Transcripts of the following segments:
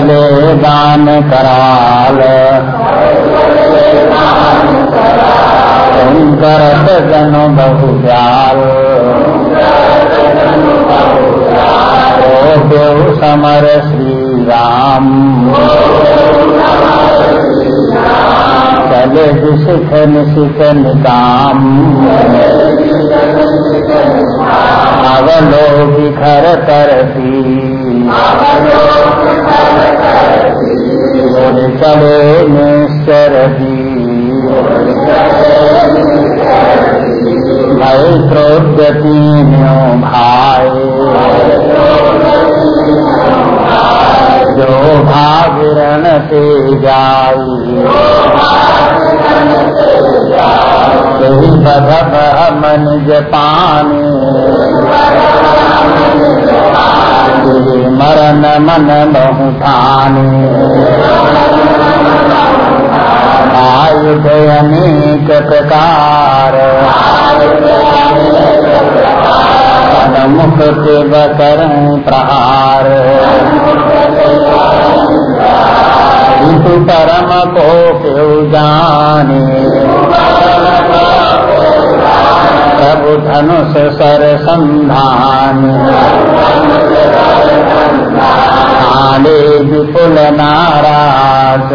तब चले दान कराल। करत जन बहु ब्याल देव समर श्री राम। चले दिशिख निशिख निकाम अवलो बिखर करती चले निश्चर भय क्रोधती भाई जो भागिरण से जाई यही बधब मन जपानी मरण मन बहुठानी आयुध अनेक प्रकार मुख के बकर प्रहार परम को क्यों जाने प्रभु धनुष सर संधान। आले विपुल नाराज़।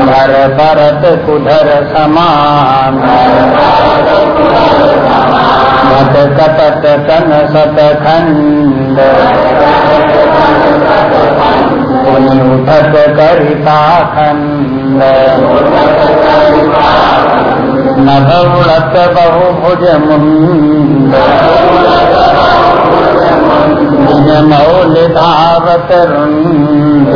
घर भरत कुधर समान। मत कपट कन सत खंड। पुनि उठत करिता खंड नभ उड़त बहु भुज मुंड। मौल धावत रुंड।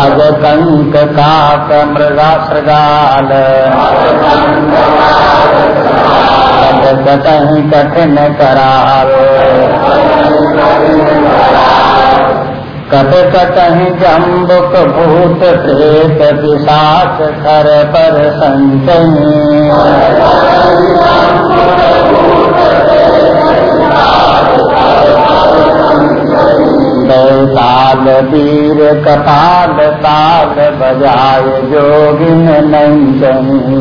अग कंक काक मृगा सृगाल कठिन कराल कट कटही जम्बुक भूत प्रेत पिशाच खर पर संचनी ताल वीर कपाल ताल बजाय जोगिन नंचनी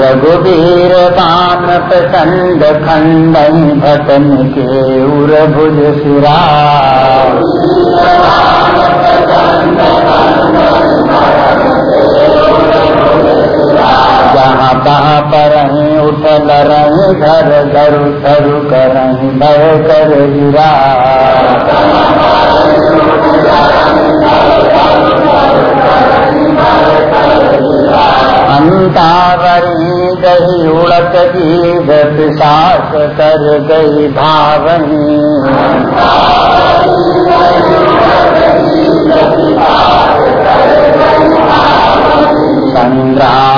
रघुवीर बान प्रचंड खंड भटन के उर भुज सिरा जहाँ तहाँ पर उठल रही, घर धरु धरु करही भय कर गिरा। अंतावरी गई, उड़त जीव पिशाच कर गई भावनी। संग्रामपुरवासी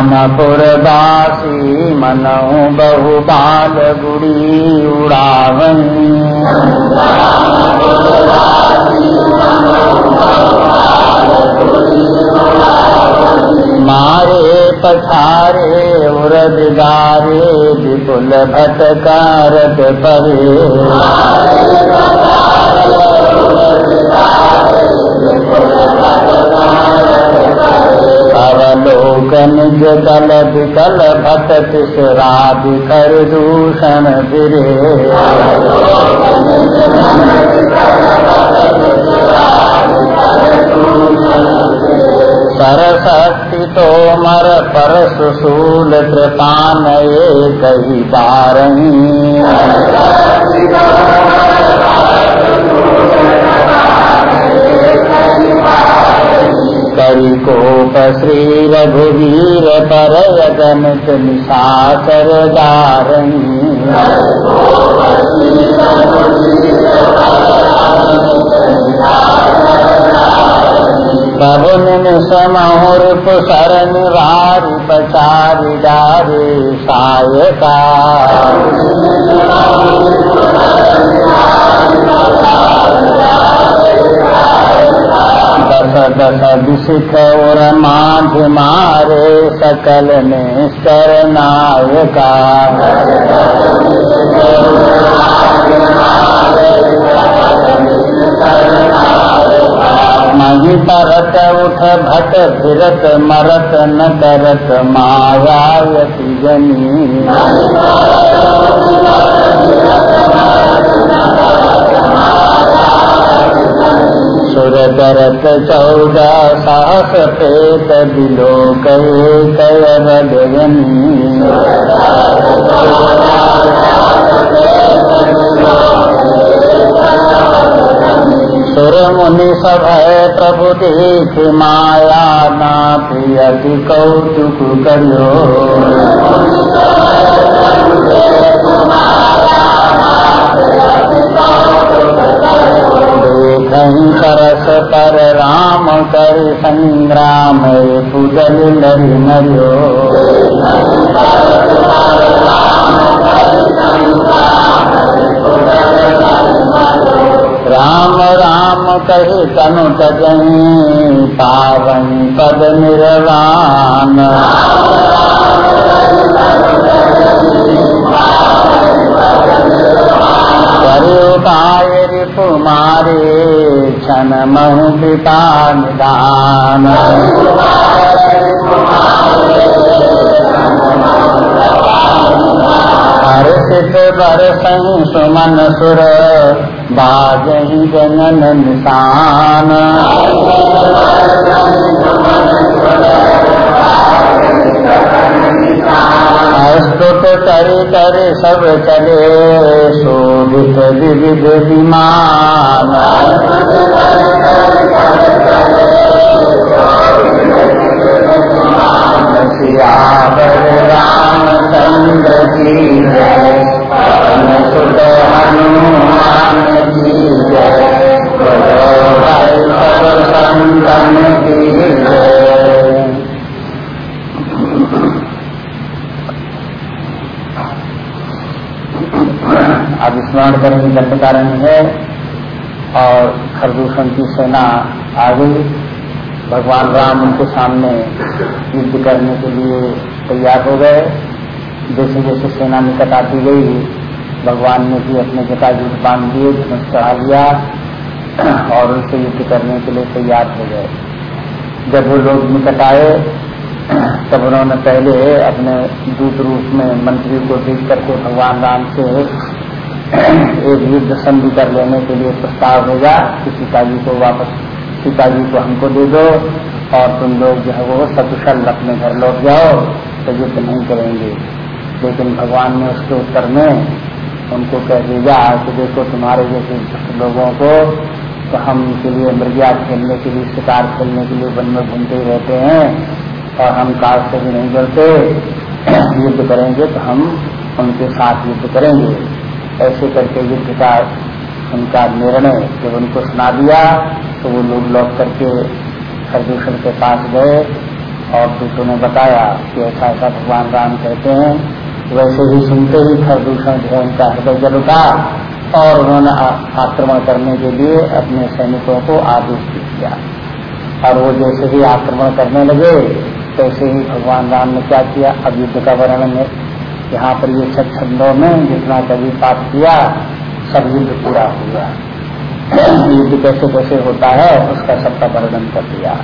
मनऊ बहु बाल गुड़ी उड़ावनी। मारे पछारे उरद गारे विपुल भटकारत परे। अवलोकन जल विकल भटत सुरादि कर दूषण गिरे सरसक्ति तो मर पर सुशूल कृपान ये कही पारही करी कोप श्री रघुवीर पर यजनित निशाचर दारणी प्रभु निमहुर कुशर निवारी पचारी डारे सायका दस दस विशिख और माध मारे सकल निस्तर नायका मही परत उठ भट फिरत मरत न करत माया जनी सुर करत चौदह साहस पेत बिलो कहे कयर गगनी सुर मुनि है प्रभु देख माया ना प्रियति कौतुक करो तरस पर राम कर संग्राम पुजल लरि मरियो राम राम कही तनु तजही पावन पद निर्वाण करुताय रिपुमारे क्षण महु पिता निदान। हर्षित बरस सुमन सुर बाजही जनन निशान। स्तुत कर कर सब चले शोभित विविध विमान। सियावर रामचंद्र की जय हनुमान की जय अब स्मरण करेंगे दंडकारण्य है और खरदूषण की सेना आ गई भगवान राम उनके सामने युद्ध करने के लिए तैयार हो गए। जैसे जैसे सेना निकट आती गई, भगवान ने भी अपने जटा युद्ध बाँध दिए धनुष चढ़ा लिया और उनसे युद्ध करने के लिए तैयार हो गए। जब वो लोग निकट आए, तब उन्होंने पहले अपने दूत रूप में मंत्री को देख करके भगवान राम से एक युद्ध संधि कर लेने के लिए प्रस्ताव भेजा कि सीता जी को वापस सीता जी को हमको दे दो और तुम लोग जो है वो सकुशल अपने घर लौट जाओ तो युद्ध नहीं करेंगे। लेकिन भगवान ने उसके उत्तर में उनको कह दिया कि देखो तुम्हारे जैसे लोगों को तो हम के लिए मृगिया खेलने के लिए, शिकार खेलने के लिए वन में घूमते ही रहते हैं और हम काल से भी नहीं डरते। युद्ध करेंगे तो हम उनके साथ युद्ध करेंगे। ऐसे करके युद्ध का उनका निर्णय जब उनको सुना दिया तो वो लोग लौट करके प्रदूषण के पास गए और दूसरों ने बताया कि ऐसा ऐसा भगवान राम कहते हैं। वैसे ही सुनते ही प्रदूषण जो है उनका हृदय जल उठा और उन्होंने आक्रमण करने के लिए अपने सैनिकों को आदेश किया और वो जैसे ही आक्रमण करने लगे, तैसे ही भगवान राम ने क्या किया? अब युद्ध का वर्णन यहाँ पर ये छठ छंदों में जितना कभी पाठ किया, सब युद्ध पूरा हुआ। युद्ध कैसे कैसे होता है, उसका सबका वर्णन कर दिया।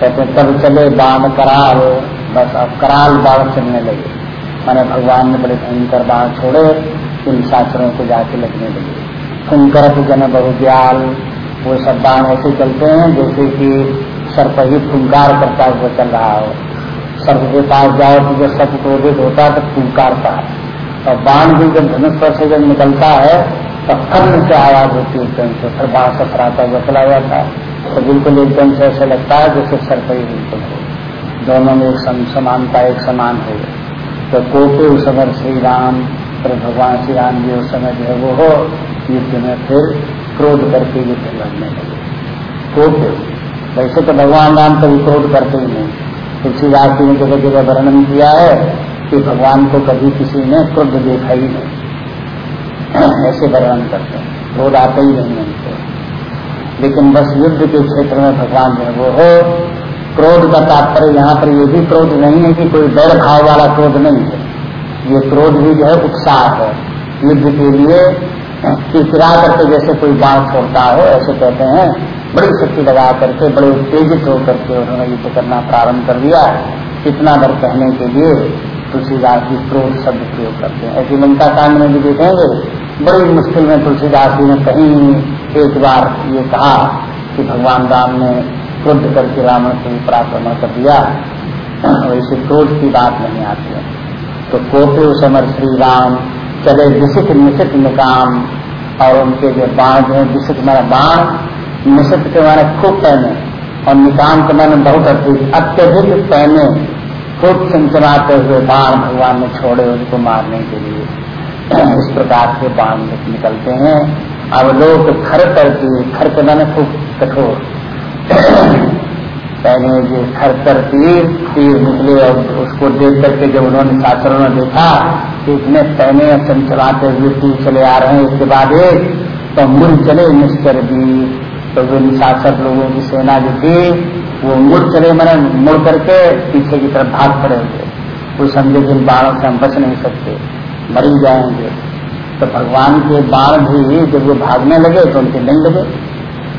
कहते तब चले बाण कराल। बस अब कराल बाण चलने लगे। मैंने भगवान ने बड़े भयंकर बाण छोड़े इन शास्त्रों को जाके लगने लगे। फुंकर जन बहुज्ञाल, वो सब बाण ऐसे चलते हैं, जैसे कि सर्प ही फुंकार करता हुआ चल रहा हो। सर्प के पास जाओ तो जब सर्प क्रोधित होता है तो फुंकारता है। और बाण भी जब धनुष पर से जब निकलता है, तब फर्म से आवाज़ होती है एकदम से, फिर बाण सफराता हुआ चला जाता है। तो बिल्कुल एकदम से ऐसा लगता है जैसे सर पर ही बिल्कुल हो। दोनों में एक समानता एक समान हो। तो कोटे उस समय श्री राम पर भगवान श्री राम जी उस समय जो है वो हो, युद्ध में फिर क्रोध करके युद्ध लड़ने लगे। कोटे। वैसे तो भगवान राम कभी क्रोध करते ही नहीं। तुलसीदास जी ने जगह जगह वर्णन किया है कि भगवान को कभी किसी ने क्रोध देखा ही नहीं। ऐसे वर्णन करते हैं। क्रोध आते ही नहीं उनको। लेकिन बस युद्ध के क्षेत्र में भगवान जो वो हो। क्रोध का तात्पर्य यहाँ पर ये भी क्रोध नहीं है कि कोई डर भाव वाला क्रोध नहीं है। ये क्रोध भी जो है उत्साह है। युद्ध के लिए किरा करके जैसे कोई बाण छोड़ता हो, ऐसे कहते हैं, बड़ी शक्ति लगा करके, बड़े उत्तेजित होकर के उन्होंने युद्ध करना प्रारंभ कर दिया कितना डर कहने के लिए तुलसीदास जी क्रोध शब्द प्रयोग करते हैं। ऐसी लंका कांड में भी देखेंगे, बड़ी मुश्किल में तुलसीदास जी ने कहीं एक बार ये कहा कि भगवान राम ने क्रोध करके रावण को पराक्रमण कर दिया। वैसे क्रोध की बात नहीं आती है। तो कोपे समर श्री राम चले विशिख निशित निकाम और उनके जो बाण जो है विशिख मारा बाण निशित के मारे खूब पहने और निकाम के मैंने बहुत अत्यधिक पहने, खूब चमचमाते हुए बाण भगवान ने छोड़े उनको मारने के लिए। इस प्रकार के बाण निकलते हैं। अब लोग खर करती खर के मैंने खूब कठोर। पहले जो खर कर तीर तीर निकले और उसको देख करके जब उन्होंने शास्त्रों ने देखा कि इतने पहने चंचलाते हुए तीर चले आ रहे हैं? इसके बाद एक तो मुड़ चले निश्चर भी तो वे निशासक लोगों की सेना जो थी, वो मुड़ चले मैंने मुड़ करके पीछे की तरफ़ भाग पड़े हुए। वो समझे जिन बाणों से हम बच नहीं सकते, मरी जाएँगे। तो भगवान के बाण भी जब वो भागने लगे तो उनके नहीं लगे।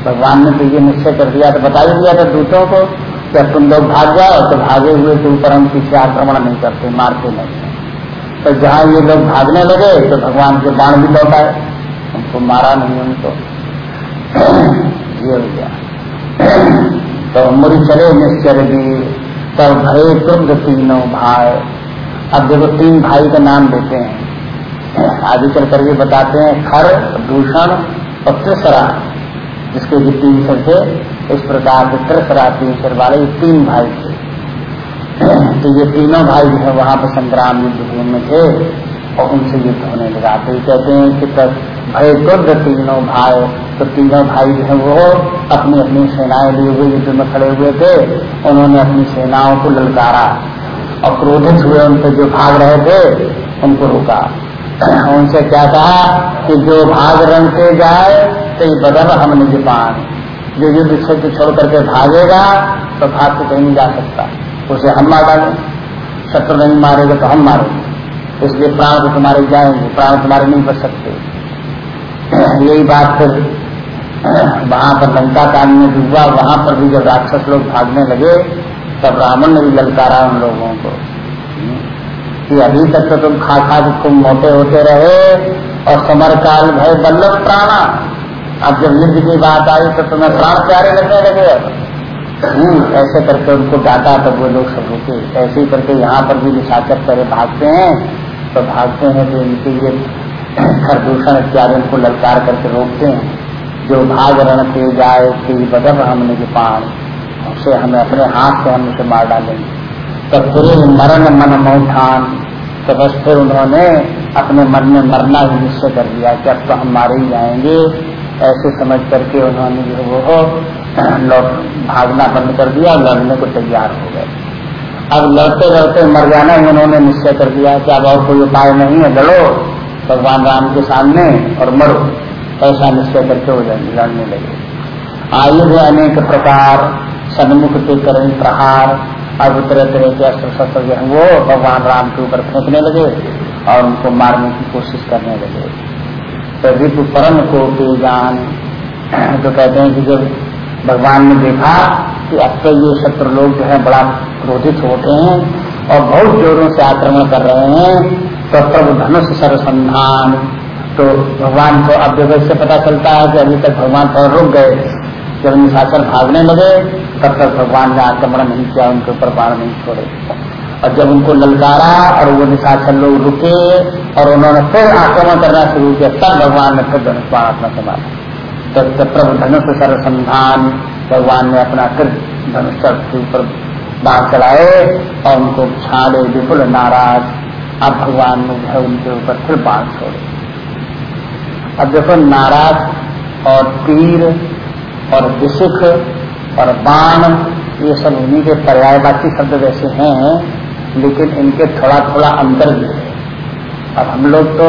भगवान ने तो ये निश्चय कर दिया तो बता ही दिया था दूतों को कि तुम लोग भाग जाओ तो भागे हुए के ऊपर हम पीछे आक्रमण नहीं करते, मारते नहीं। तो जहाँ ये लोग भागने लगे तो भगवान के बाण भी लौट आए। उनको मारा नहीं उनको। ये हो गया। तो मुरी चले, निश्चर भी। तब भरे तुम तीनों भाई। अब देखो, तीन भाई का नाम देते हैं। आगे चल करके बताते हैं, खर दूषण और त्रिसरा, जिसके भी तीन सर थे। इस प्रकार के त्रिसरा, तीन सर वाले तीन भाई थे। तो ये तीनों भाई जो है वहाँ पर संग्राम युद्ध भूमि में थे और उनसे युद्ध होने लगा। तो ये कहते हैं कि तब भय दुर्द तीनों भाई तो तीनों भाई जो है वो अपनी अपनी सेनाएँ लिए हुए युद्ध में खड़े हुए थे। उन्होंने अपनी सेनाओं को ललकारा और क्रोधित हुए उनसे जो भाग रहे थे, उनको रोका। उनसे क्या कहा कि जो भाग रंग से जाए तो बदल हम निज पान जो युद्ध क्षेत्र छोड़ करके भागेगा तो भाग से कहीं नहीं जा सकता। उसे हम मार डालें। शत्रु नहीं मारेगा तो हम मारेंगे। इसलिए प्राण तो तुम्हारे जाएँगे, प्राण तुम्हारे नहीं बच सकते। यही बात फिर वहाँ पर लंका कांड में डूबा वहाँ पर भी जब राक्षस लोग भागने लगे, तब रावण ने भी ललकारा उन लोगों को। कि अभी तक तो तुम खा खा के तुम मोटे होते रहे और समर काल भय बल्लभ प्राणा। अब जब युद्ध की बात आई तो तुम्हें प्राण प्यारे लगने लगे। ऐसे करके उनको डांटा तब वो लोग सब रुके ऐसे ही करके यहाँ पर भी निशाचक करे भागते हैं तो भागते हैं तो इनके लिए खरदूषण इत्यादि उनको ललकार करके रोकते हैं। जो भाग रण के जाए, कि बदब हमने के पान उसे हमें अपने हाथ से हम उसे मार डालेंगे। तो फिर मरण मन मौठान तो बस फिर उन्होंने अपने मन में मरना ही निश्चय कर लिया कि अब तो हम मारे ही जाएँगे। ऐसे समझ करके उन्होंने जो वो लौट भागना बंद कर दिया, लड़ने को तैयार हो गए। अब लड़ते लड़ते मर जाना ही, उन्होंने निश्चय कर दिया कि अब और कोई उपाय नहीं है, लड़ो, भगवान राम के सामने और मरो। ऐसा निश्चय करके वो लड़ने लगे। आयुध अनेक प्रकार, सन्मुख के करें प्रहार, अब तरह तरह के अस्त्र शस्त्र जो है वो भगवान राम के ऊपर फेंकने लगे और उनको मारने की कोशिश करने लगे। तो ऋतु परम को जान तो कहते हैं कि जब भगवान ने देखा कि अब तो ये शत्रु लोग जो है बड़ा क्रोधित होते हैं और बहुत जोरों से आक्रमण कर रहे हैं। तो प्रभु धनुष सरसंधान तो भगवान को अब जब से पता चलता है कि अभी तक भगवान थोड़ा रुक गए। जब निशाचर भागने लगे, तब तक भगवान ने आक्रमण नहीं किया, उनके ऊपर बाढ़ नहीं छोड़े। और जब उनको ललकारा और वो निशाचर लोग रुके और उन्होंने फिर आक्रमण करना शुरू किया, तब भगवान ने फिर धनुष अपना संभाला तब प्रभु धनुष संधान भगवान ने अपना फिर धनुष के ऊपर बाढ़ चलाए और उनको छाड़े विपुल नाराज़। अब भगवान ने जो उनके ऊपर फिर बाढ़ छोड़े। अब देखो नाराज़ और तीर और विशिख और बाण, ये सब उन्हीं के पर्यायवाची शब्द वैसे हैं, लेकिन इनके थोड़ा थोड़ा अंतर भी है। अब हम लोग तो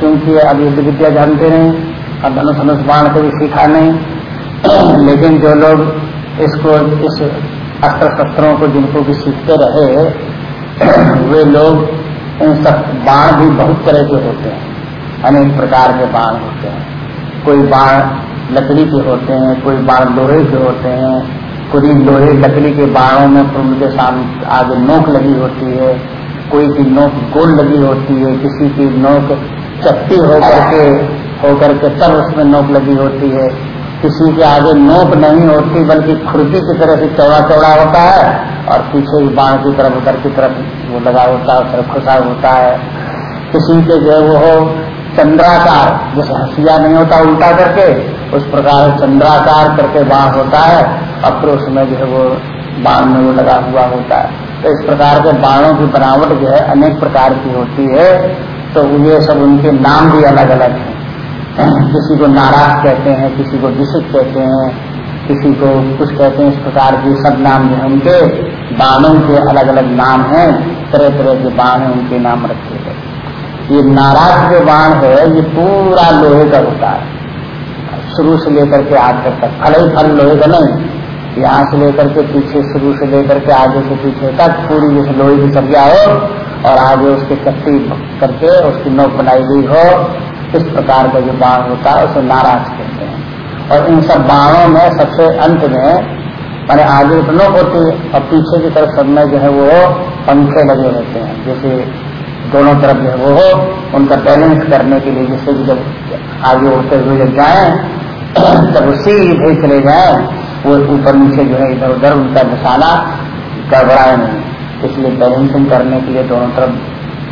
चूँकि अब युद्ध विद्या जानते नहीं और धनुष धनुष बाण को भी सीखा नहीं। लेकिन जो लोग इसको, इस अस्त्र शस्त्रों को, जिनको भी सीखते रहे, वे लोग इन सब बाण भी बहुत तरह के होते हैं। अनेक प्रकार के बाण होते हैं। कोई बाण लकड़ी के होते हैं, कोई बाण लोहे के होते हैं, कोई लोहे लकड़ी के बाणों में उनके सामने आगे नोक लगी होती है, कोई की नोक गोल लगी होती है, किसी की नोक चपटी होकर के होकर के तब उसमें नोक लगी होती है। किसी के आगे नोक नहीं होती, बल्कि खुर्पी की तरह से चौड़ा चौड़ा होता है और पीछे बाण की तरफ़, उधर की तरफ़ वो लगा होता है उधर खुशा होता है। किसी के जो वो चंद्राकार, जैसे हसिया नहीं होता, उल्टा करके, उस प्रकार चंद्राकार करके बाढ़ होता है और फिर उसमें जो है वो बाण में वो लगा हुआ होता है। तो इस प्रकार के बाणों की बनावट जो है अनेक प्रकार की होती है। तो ये सब उनके नाम भी अलग अलग हैं। किसी को नाराज़ कहते हैं, किसी को विशिक कहते हैं, किसी को कुछ कहते हैं, इस प्रकार के सब नाम जो उनके बाणों के अलग अलग नाम हैं तरह तरह के बाण है, उनके नाम रखे गए। ये नाराज़ जो बाण है, ये पूरा लोहे का होता है। शुरू से लेकर के आगे तक फल ही फल, लोहे का नहीं। यहाँ से लेकर के पीछे, शुरू से लेकर के आगे से पीछे तक, पूरी जैसे लोहे की सब्जिया हो, और आगे उसके चट्टी करके उसकी नोक बनाई गई हो इस प्रकार का जो बाण होता है, उसे नाराज़ कहते हैं। और इन सब बाणों में सबसे अंत में, मैंने आगे उठनों होती है और पीछे की तरफ़ सब में जो है वो पंखे लगे रहते हैं। जैसे दोनों तरफ़ जो वो हो, उनका बैलेंस करने के लिए जिससे कि जब आगे उठते हुए जब जाए, तब उसी सीधे चले जाए, वो ऊपर नीचे जो है इधर उधर उनका निशाना गड़बड़ाए नहीं। इसलिए बैलेंसिंग करने के लिए दोनों तरफ़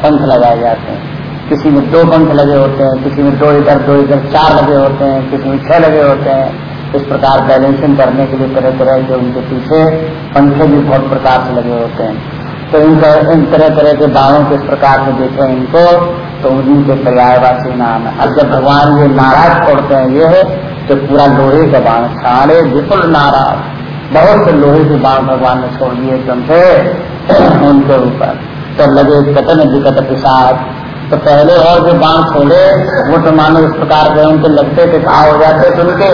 पंख लगाए जाते हैं। किसी में दो पंख लगे होते हैं, किसी में दो इधर दो इधर, चार लगे होते हैं, किसी में छह लगे होते हैं। इस प्रकार बैलेंसिंग करने के लिए तरह तरह के उनके पीछे पंखे भी बहुत प्रकार से लगे होते हैं। तो इनका, इन तरह तरह के बाणों किस प्रकार से देखे इनको तो उन्हीं के पर्यायवासी नाम है। अब जब भगवान ये नाराज़ छोड़ते हैं, ये है तो पूरा लोहे का बाण सारे विपुल नाराज़। बहुत से लोहे के बाण भगवान ने छोड़ दिए एकदम से उनके ऊपर। तो लगे कटन विकट प्रसाद तो पहले और जो बाण छोड़े वो तो मानो इस प्रकार के उनके लगते थे घाव हो जाते थे उनके।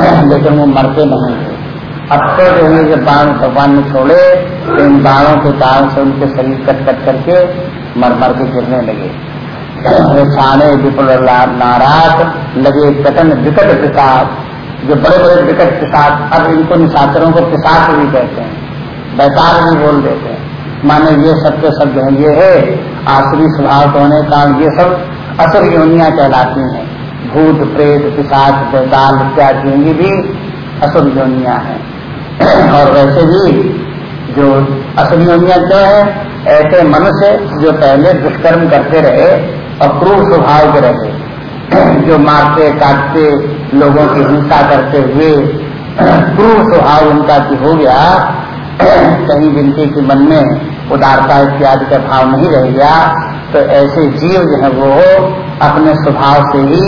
लेकिन वो मरते नहीं थे। अब तो जो है जब बाण भगवान ने छोड़े तो इन बाणों के कारण से उनके शरीर कट कट करके मर मर के गिरने लगे। छाने विपुल नाराज़, लगे कटन विकट प्रसाद जो बड़े बड़े विकट प्रसाद अब इनको निशाचरों को प्रसाद भी कहते हैं। बैतार भी बोल देते हैं। माने ये सब के सब जो ये है, आसुरी स्वभाव होने का, ये सब असर योनिया कहलाती हैं। भूत, प्रेत, पिशाच, बैताल इत्यादि भी असुर योनिया है। और वैसे भी जो असली योनिया क्या है, ऐसे मनुष्य जो पहले दुष्कर्म करते रहे और क्रूर स्वभाव के रहे, जो मारते, काटते, लोगों की हिंसा करते हुए, क्रूर स्वभाव उनका की हो गया। कहीं जिनके के मन में उदारता इत्यादि का भाव नहीं रह गया तो ऐसे जीव जो है वो अपने स्वभाव से ही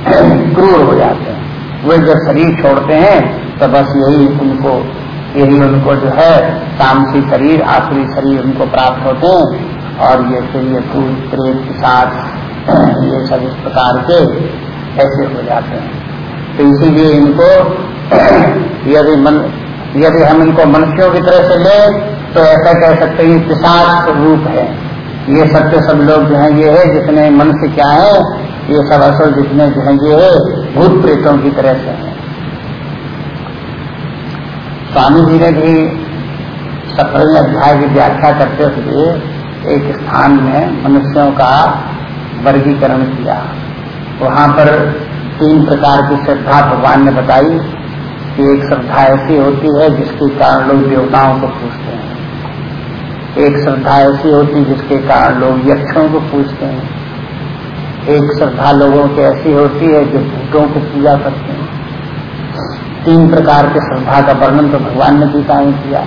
क्रूर हो जाते हैं। वे जब शरीर छोड़ते हैं तो बस यही उनको यही उनको जो है, तामसी शरीर आखिरी शरीर उनको प्राप्त होते हैं, और ये फिर ये फूल प्रेत के साथ ये सब इस प्रकार के ऐसे हो जाते हैं। तो इसीलिए इनको यदि मन, यदि हम इनको मनुष्यों की तरह से ले तो ऐसा कह सकते हैं पिशाच रूप है। ये सत्य सब लोग जो है, ये है जितने मनुष्य क्या है, ये सब असल जितने जो है, ये है भूत प्रेतों की तरह से है। स्वामी जी ने भी सफल अध्याय की व्याख्या करते हुए एक स्थान में मनुष्यों का वर्गीकरण किया। वहाँ पर तीन प्रकार की श्रद्धा भगवान ने बताई कि एक श्रद्धा ऐसी होती है जिसके कारण लोग देवताओं को पूछते हैं। एक श्रद्धा ऐसी होती जिसके कारण लोग यक्षों को पूजते हैं। एक श्रद्धा लोगों की ऐसी होती है जो भूतों को पूजा करते हैं। तीन प्रकार के श्रद्धा का वर्णन तो भगवान ने गीता में किया।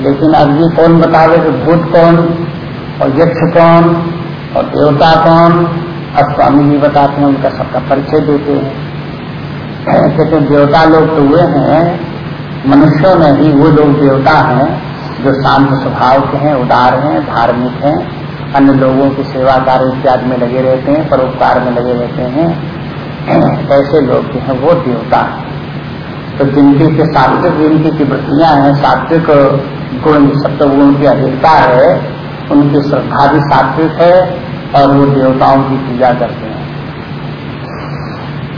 लेकिन अब ये कौन बतावे कि भूत कौन, और यक्ष कौन, और देवता कौन? अब स्वामी जी बताते हैं, उनका सबका परिचय देते हैं। कहते देवता लोग तो हुए हैं, मनुष्यों में ही वो लोग देवता हैं। जो शांत स्वभाव के हैं, उदार हैं, धार्मिक हैं, अन्य लोगों की सेवा कार्य इत्यादि में लगे रहते हैं, परोपकार में लगे रहते हैं, ऐसे लोग जो हैं वो देवता हैं। तो जिनकी के सात्विक, जिनकी की वृत्तियाँ हैं, सात्विक गुण सत्य गुण की अधिकता है, उनकी श्रद्धा भी सात्विक है और वो देवताओं की पूजा करते हैं।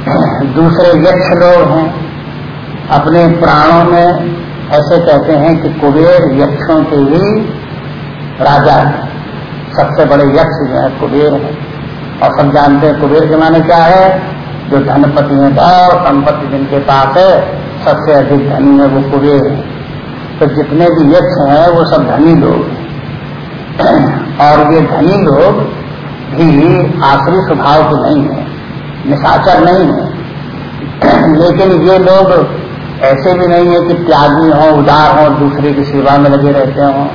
दूसरे यक्ष लोग हैं, अपने प्राणों में ऐसे कहते हैं कि कुबेर यक्षों के ही राजा सबसे बड़े यक्ष जो है, कुबेर है। और सब जानते हैं कुबेर के माने क्या है? जो धनपति है और संपत्ति जिनके पास है, सबसे अधिक धनी है वो कुबेर है। तो जितने भी यक्ष हैं, वो सब धनी लोग और ये धनी लोग भी आखिरी स्वभाव के नहीं है, निशाचर नहीं है। लेकिन ये लोग ऐसे भी नहीं है कि त्यागी हो, उदार हो, दूसरे की सेवा में लगे रहते हो।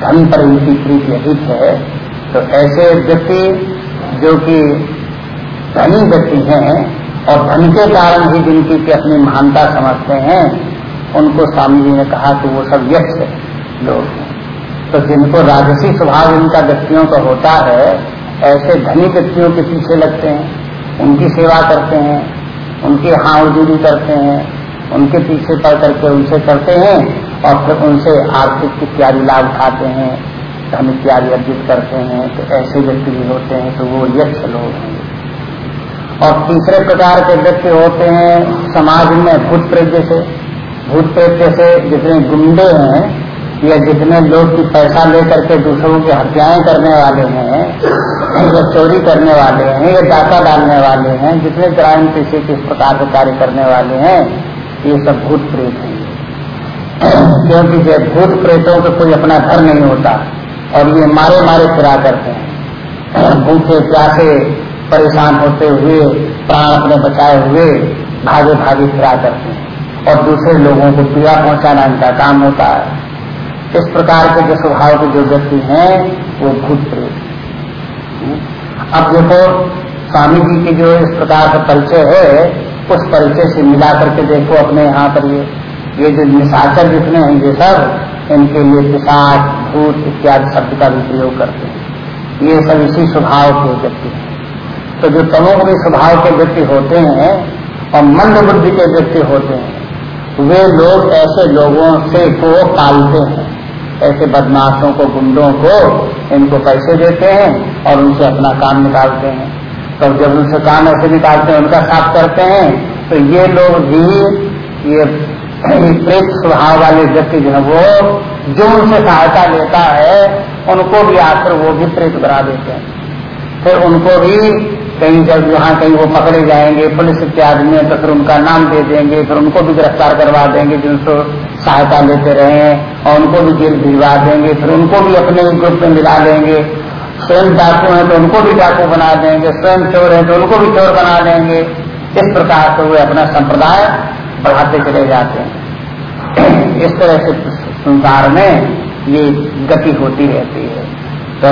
धन पर इनकी प्रीति अधिक है। तो ऐसे व्यक्ति जो कि धनी व्यक्ति हैं और धन के कारण ही जिनकी की अपनी महानता समझते हैं, उनको स्वामी जी ने कहा कि वो सब यक्ष लोग हैं। तो जिनको राजसी स्वभाव इनका व्यक्तियों का होता है, ऐसे धनी व्यक्तियों के पीछे लगते हैं। उनकी सेवा करते हैं, उनकी हाँ उजूरी करते हैं उनके पीछे पड़ करके उनसे करते हैं और फिर उनसे आर्थिक इत्यादि लाभ उठाते हैं, धन इत्यादि अर्जित करते हैं तो ऐसे व्यक्ति भी होते हैं तो वो यक्ष लोग हैं। और तीसरे प्रकार के व्यक्ति होते हैं समाज में भूत प्रेत जैसे भूत प्रेत जैसे जितने गुंडे हैं या जितने लोग की पैसा लेकर के दूसरों की हत्याएँ करने वाले हैं, या चोरी करने वाले हैं, या डाका डालने वाले हैं, जितने क्राइम किसी किस प्रकार के कार्य करने वाले हैं ये सब भूत प्रेत हैं। क्योंकि जब भूत प्रेतों का कोई अपना घर नहीं होता और ये मारे मारे फिरा करते हैं। भूखे प्यासे परेशान होते हुए, प्राण अपने बचाए हुए भागे भागे फिरा करते हैं। और दूसरे लोगों को पीड़ा पहुंचाना इनका काम होता है। इस प्रकार के जो स्वभाव के जो व्यक्ति हैं, वो भूत प्रेत अब देखो, स्वामी जी की जो इस प्रकार का परिचय है उस परिचय से मिला करके देखो अपने यहाँ पर ये ये जो निशाचर जितने हैं, ये सब, इनके लिए पिशाच, भूत इत्यादि शब्द का भी प्रयोग करते हैं। ये सब इसी स्वभाव के व्यक्ति हैं। तो जो तमोगुणी स्वभाव के व्यक्ति होते हैं और मंद बुद्धि के व्यक्ति होते हैं, वे लोग ऐसे लोगों से को पालते हैं। ऐसे बदमाशों को, गुंडों को इनको पैसे देते हैं और उनसे अपना काम निकालते हैं। तो जब उनसे काम ऐसे निकालते हैं, उनका साफ़ करते हैं तो ये लोग भी ये प्रेत स्वभाव वाले व्यक्ति जो है, वो जो उनसे सहायता लेता है, उनको भी आकर वो भी प्रेत बना देते हैं। फिर उनको भी कहीं जब यहाँ कहीं वो पकड़े जाएँगे, पुलिस इत्यादि में तो फिर उनका नाम दे देंगे, फिर उनको भी गिरफ़्तार करवा देंगे जिनसे सहायता लेते रहे और उनको भी जेल भिजवा देंगे, फिर उनको भी अपने ग्रुप में मिला देंगे। स्वयं डाकू हैं तो उनको भी डाकू बना देंगे, स्वयं चोर हैं तो उनको भी चोर बना देंगे। इस प्रकार से वे अपना संप्रदाय बढ़ाते चले जाते हैं। इस तरह से संसार में ये गति होती रहती है। तो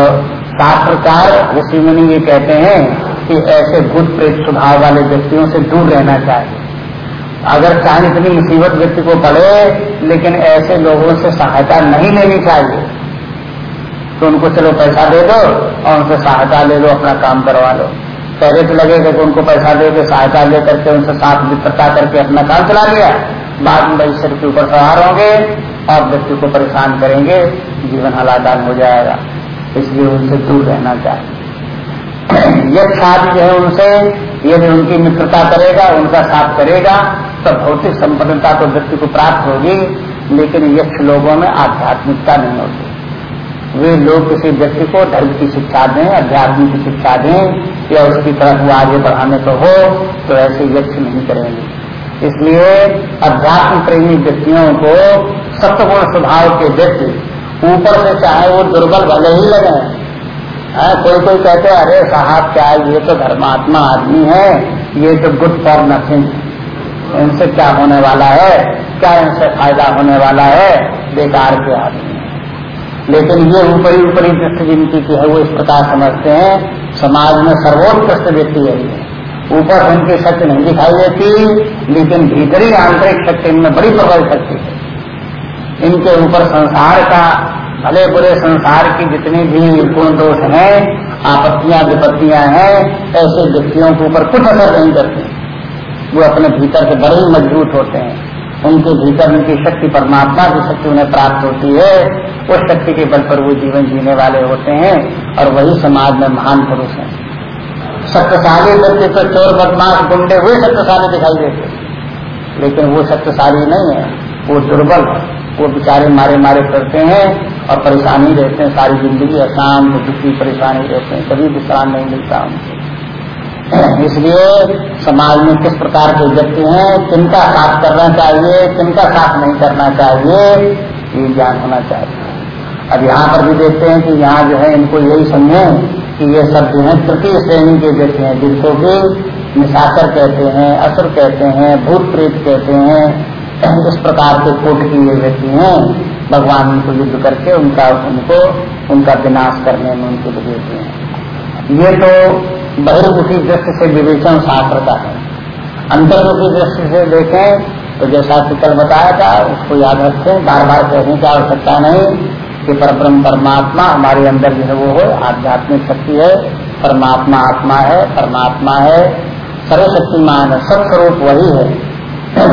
सात प्रकार ऋषि मुनि ये कहते हैं कि ऐसे भूत प्रेत स्वभाव वाले व्यक्तियों से दूर रहना चाहिए। अगर चाहे इतनी मुसीबत व्यक्ति को पड़े, लेकिन ऐसे लोगों से सहायता नहीं लेनी चाहिए। तो उनको चलो पैसा दे दो और उनसे सहायता ले लो, अपना काम करवा लो। पहले तो लगेगा कि उनको पैसा दे के सहायता ले करके उनसे साथ मित्रता करके अपना काम चला लिया। बाद में भाई सिर के ऊपर सवार होंगे और व्यक्ति को परेशान करेंगे, जीवन हलादान हो जाएगा। इसलिए उनसे दूर रहना चाहिए। यह साथ जो है उनसे यदि उनकी मित्रता करेगा, उनका साथ करेगा तो भौतिक संपन्नता तो व्यक्ति को प्राप्त होगी, लेकिन यक्ष लोगों में आध्यात्मिकता नहीं होती। वे लोग किसी व्यक्ति को धर्म की शिक्षा दें, अध्यात्म की शिक्षा दें, या उसकी तरफ़ वो आगे बढ़ाने को हो तो ऐसे व्यक्ति नहीं करेंगे। इसलिए अध्यात्म प्रेमी व्यक्तियों को सत्वगुण स्वभाव के व्यक्ति, ऊपर से चाहे वो दुर्बल भले ही लगे, है कोई कोई कहते हैं, अरे साहब, क्या ये तो धर्मात्मा आदमी है, ये तो गुड फॉर नथिंग, इनसे क्या होने वाला है, क्या इनसे फ़ायदा होने वाला है, बेकार के आदमी? लेकिन ये ऊपरी ऊपरी दृष्टि जिनकी की है वो इस प्रकार समझते हैं, समाज में सर्वोत्कृष्ट व्यक्ति है ऊपर उनकी शक्ति नहीं दिखाई देती, लेकिन भीतरी आंतरिक शक्ति इनमें बड़ी प्रबल शक्ति है। इनके ऊपर संसार का, भले बुरे संसार की जितनी भी गुण दोष हैं, आपत्तियाँ, विपत्तियाँ हैं, ऐसे व्यक्तियों के ऊपर कुछ असर नहीं करते। वो अपने भीतर से बड़े मज़बूत होते हैं। उनके भीतर उनकी शक्ति परमात्मा की शक्ति उन्हें प्राप्त होती है, उस शक्ति के बल पर वो जीवन जीने वाले होते हैं और वही समाज में महान पुरुष हैं। शक्तिशाली व्यक्ति तो चोर, बदमाश, गुंडे हुए शक्तिशाली दिखाई देते लेकिन वो शक्तिशाली नहीं है, वो दुर्बल है। वो बेचारे मारे मारे करते हैं और परेशानी रहते हैं, सारी ज़िंदगी अशांत, दुखी, परेशानी रहते हैं। कभी विश्राम नहीं मिलता उनको इसलिए समाज में किस प्रकार के व्यक्ति हैं, किनका साथ करना चाहिए, किनका साथ नहीं करना चाहिए, ये ज्ञान होना चाहिए। अब यहाँ पर भी देखते हैं कि यहाँ जो है इनको यही समझे कि ये सब जो है तृतीय श्रेणी के व्यक्ति हैं, जिनको भी निशाकर कहते हैं, असुर कहते हैं भूत प्रेत कहते हैं, इस प्रकार के कोट की ये व्यक्ति हैं। भगवान उनको युद्ध करके उनका, उनको, उनका विनाश करने में उनको देते हैं। ये तो बहिर्मुखी दृष्टि से विवेचन शास्त्र का है। अंतर्मुखी दृष्टि से देखें तो जैसा कि कल बताया था, उसको याद रखें बार बार कहने की आवश्यकता नहीं कि परब्रह्म परमात्मा हमारे अंदर जो है वो हो, आध्यात्मिक शक्ति है, परमात्मा आत्मा है, परमात्मा है, सर्वशक्तिमान है सब स्वरूप वही है।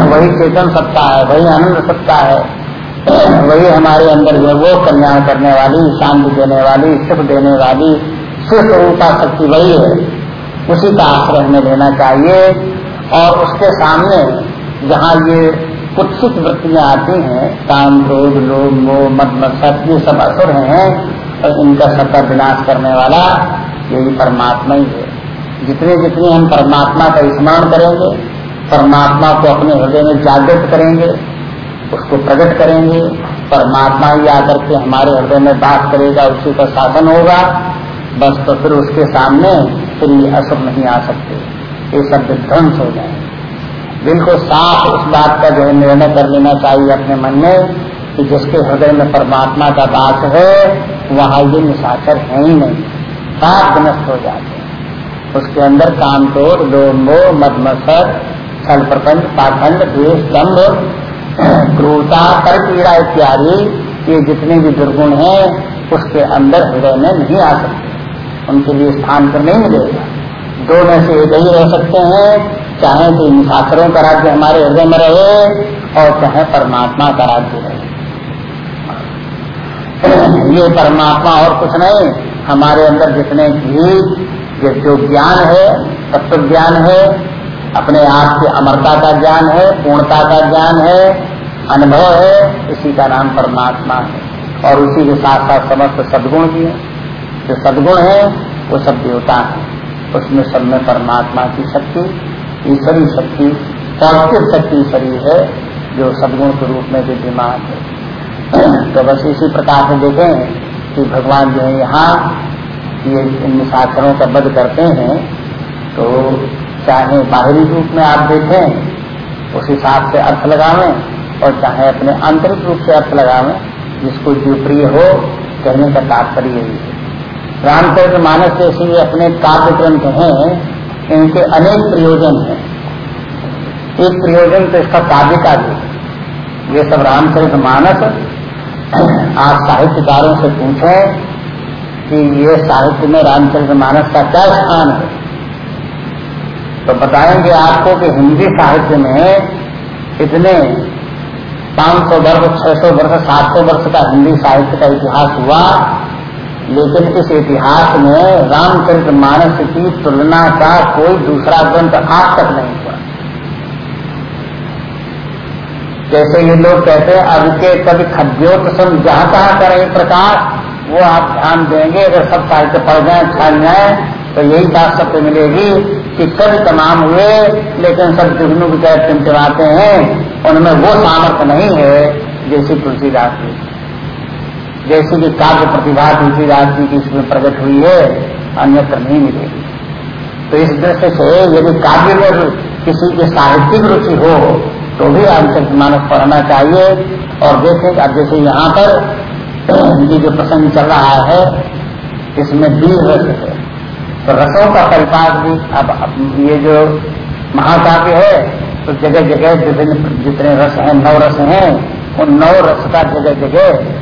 वही चेतन सत्ता है, वही आनंद सत्ता है, वही हमारे अंदर जो वो कल्याण करने वाली, शांति देने वाली, सुख देने वाली सुस्वरूपा शक्ति वही है। उसी का आश्रय हमें लेना चाहिए। और उसके सामने जहाँ ये कुत्सित वृत्तियाँ आती हैं, काम, क्रोध लोग मोह, मद, मत्सर, ये सब असुर हैं और इनका सबका विनाश करने वाला यही परमात्मा ही है। जितने जितने हम परमात्मा का स्मरण करेंगे, परमात्मा को अपने हृदय में जागृत करेंगे, उसको प्रकट करेंगे, परमात्मा ही आकर के हमारे हृदय में बात करेगा, उसी का शासन होगा। बस तो फिर उसके सामने फिर ये असर नहीं आ सकते। ये सब विध्वंस हो जाए। बिल्कुल साफ़ उस बात का जो निर्णय कर लेना चाहिए अपने मन में कि जिसके हृदय में परमात्मा का बात है, वहाँ ये निशाचर है ही नहीं। साफ़ नष्ट हो जाते हैं। उसके अंदर काम तोड़ लोम्बो, मदमसर छल प्रपंच पाखंड, द्वेष दम्भ क्रूरता कर पीड़ा इत्यादि, ये जितने भी दुर्गुण हैं, उसके अंदर हृदय में नहीं आ सकते। उनके लिए स्थान पर नहीं मिलेगा। दो में से एक ही रह सकते हैं, चाहे तो मुसाफरों का राज्य हमारे हृदय में रहे और चाहे परमात्मा का राज्य रहे। ये परमात्मा और कुछ नहीं, हमारे अंदर जितने भी जो ज्ञान है, तत्व ज्ञान है, अपने आप की अमरता का ज्ञान है, पूर्णता का ज्ञान है, अनुभव है, इसी का नाम परमात्मा है। और उसी के साथ साथ समस्त सदगुण भी है। जो सदगुण है, वो सब देवता है। उसमें सब में परमात्मा की शक्ति ईश्वरी शक्ति पॉजिटिव शक्ति शरीर है, जो सदगुण के रूप में विद्यमान है। तो बस इसी प्रकार से देखें कि भगवान जो है यहाँ, ये इन निशाचरों का वध करते हैं तो चाहे बाहरी रूप में आप देखें, उस हिसाब से अर्थ लगावें और चाहे अपने आंतरिक रूप से अर्थ लगावें, जिसको जो प्रिय हो, कहने का तात्पर्य यही है। रामचरित मानस जैसे ये अपने काव्य ग्रंथ हैं, इनके अनेक प्रयोजन हैं। एक प्रयोजन तो इसका काव्य का भी ये सब रामचरित मानस आप साहित्यकारों से पूछें कि ये साहित्य में रामचरित मानस का क्या स्थान है। तो बताएँगे आपको कि हिंदी साहित्य में इतने 500 वर्ष 600 वर्ष 700 वर्ष का हिंदी साहित्य का इतिहास हुआ। लेकिन इस इतिहास में रामचरित मानस की तुलना का कोई दूसरा ग्रंथ आज तक नहीं हुआ। जैसे ये लोग कहते हैं, अब के कभी खद्योत सब जहाँ तहां करें प्रकाश वो आप ध्यान देंगे, अगर सब साहित्य पढ़ जाए छान जाए तो यही बात सबको मिलेगी कि कवि तमाम हुए, लेकिन सब जुगनू की टिमटिमाते हैं, उनमें वो सामर्थ्य नहीं है, जैसी तुलसीदास की जैसी कि काव्य प्रतिभा तुलसीदास जी की इसमें प्रकट हुई है अन्यत्र नहीं मिलेगी। तो इस दृष्टि से यदि काव्य में किसी की साहित्यिक रुचि हो तो भी रामचरित मानस पढ़ना चाहिए। और देखें अब जैसे यहाँ पर ये जो प्रसंग चल रहा है इसमें वीर रस है। तो रसों का परिपाक भी अब, अब ये जो महाकाव्य है तो जगह जगह विभिन्न जितने रस हैं नौ रस हैं उन नौ रस का जगह जगह